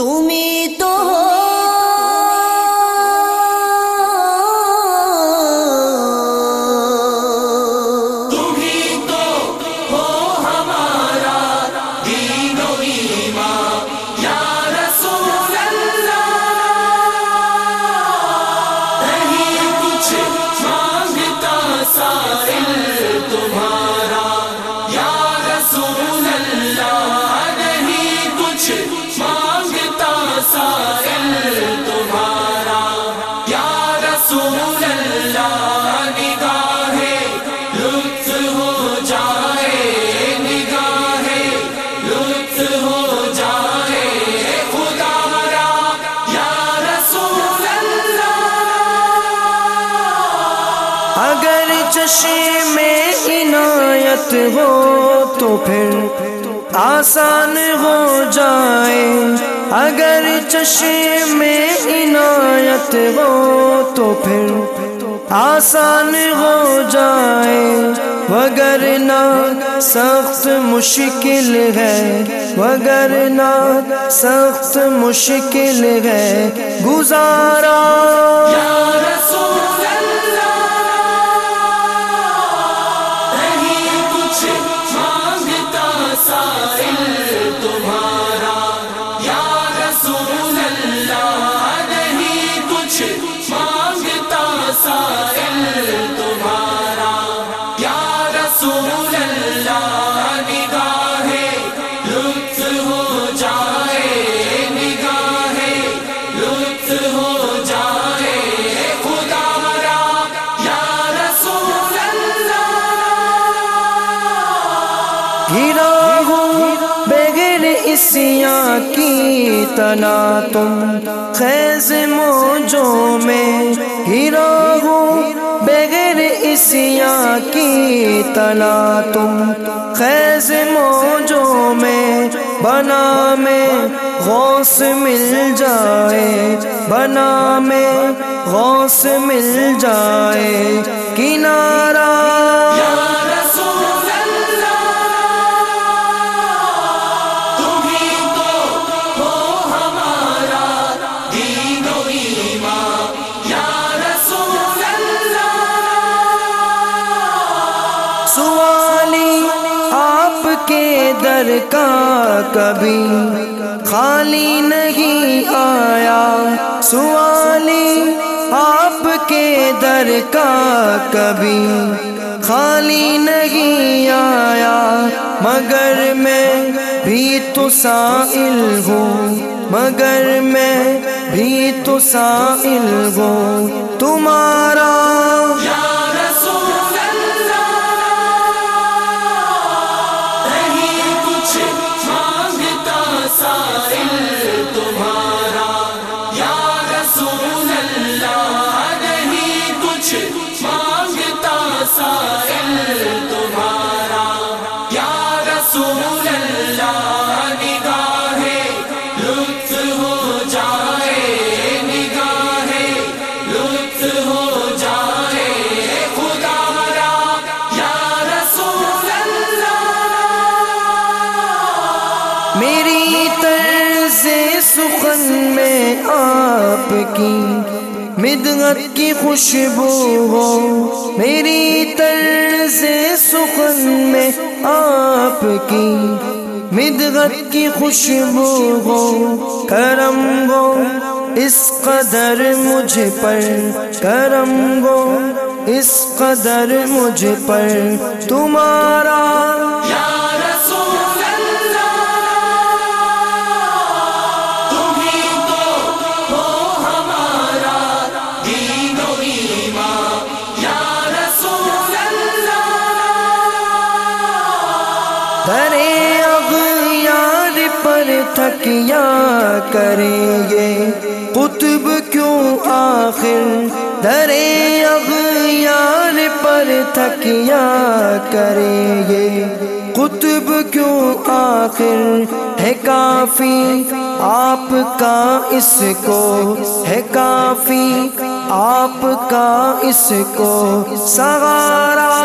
তুমি اگر چشم میں عنایت ہو تو پھر آسان ہو جائے۔ اگر چشم میں عنایت ہو تو پھر آسان ہو جائے۔ وگرنا سخت مشکل ہے۔ وگرنا سخت مشکل ہے۔ گزارا۔ گرا بغیر اسیاں کی تنا تم خیز موجوں میں گرا ہوں بغیر اسیاں کی تنا تم خیز موجوں میں بنا میں غوث مل جائے۔ بنا میں غوث مل جائے۔ کنارہ در کا کبھی خالی نہیں آیا۔ سوالی آپ کے در کا کبھی خالی نہیں آیا۔ مگر میں بھی تو سائل ہوں۔ مگر میں بھی تو سائل ہوں۔ تمہارا مدغت کی خوشبو ہو۔ میری طرز سخن میں آپ کی مدغت کی خوشبو ہو۔ کرم گو، اس قدر مجھ پر۔ کرم گو، اس قدر مجھ پر۔ تمہارا درے اغیار پر تھکیا کریں گے۔ قطب کیوں آخر؟ درے اغیار پر تھکیا کریں گے۔ قطب کیوں آخر؟ ہے کافی آپ کا اس کو۔ ہے کافی آپ کا اس کو۔ سوارا